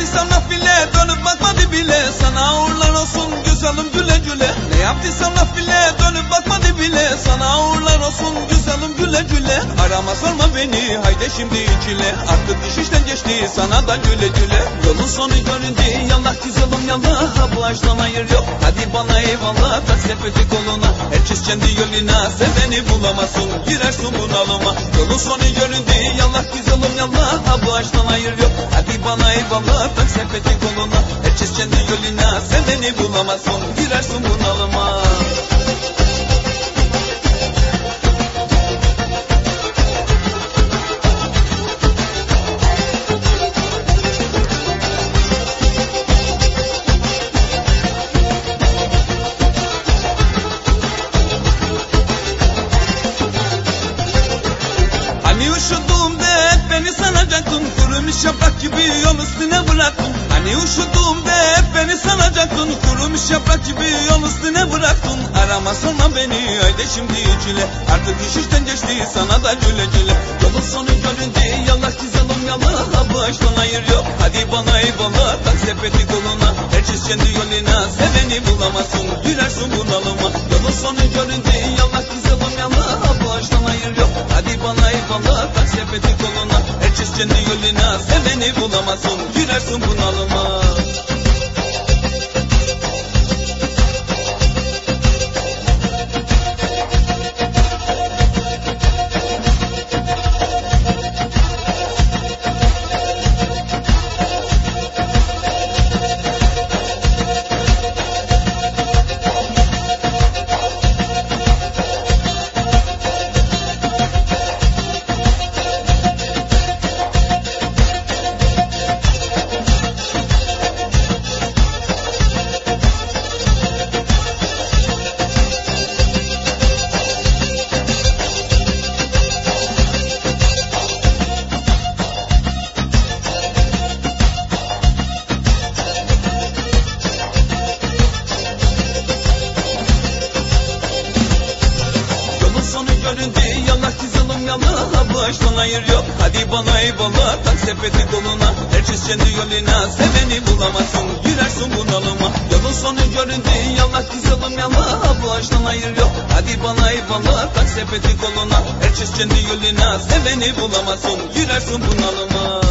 Hadi sana file dönüp güzelim güle güle. Ne yaptıysan laf bile dönüp bakmadı bile. Sana uğurlar olsun güzelim güle güle. Arama sorma beni haydi şimdi içile. Artık iş işten geçti sana da güle güle. Yolun sonu göründü yallah güzelim yallah. Bu aşktan hayır yok. Hadi bana eyvallah Tak sepeti koluna. Herkes kendi yoluna Seveni bulamazsın. Girersin bunalıma. Yolun sonu göründü yallah güzelim yallah. Bu aşktan hayır yok. Hadi bana eyvallah Tak sepeti koluna. Herkes kendi yoluna Seveni bulamazsın girersin bunalıma Hani üşüdüğümde hep beni sanacaktın. Kurumuş yaprak gibi yol üstüne bıraktın Hani üşüdüğümde hep beni sanacaktın. Kurumuş yaprak gibi yol üstüne bıraktın. Arama sorma beni haydi şimdi içile. Artık iş işten geçti sana da güle güle. Yolun sonu göründü yallah güzelim yallah. Bu aşktan hayır yok hadi bana eyvallah. Tak sepeti koluna herkes kendi yoluna. Seveni bulamazsın girersin bunalıma. Yolun sonu göründü yallah güzelim yallah. Bu aşktan hayır yok hadi bana eyvallah. Tak sepeti koluna herkes kendi yoluna. Seveni bulamazsın girersin bunalıma göründü yallah güzelim yallah Bu aşktan hayır yok. Hadi bana eyvallah Tak sepeti koluna. Herkes kendi yoluna. Seveni bulamazsın girersin bunalıma. Yolun sonu göründü yallah güzelim yallah Bu aşktan hayır yok. Hadi bana eyvallah Tak sepeti koluna. Herkes kendi yoluna. Seveni bulamazsın girersin bunalıma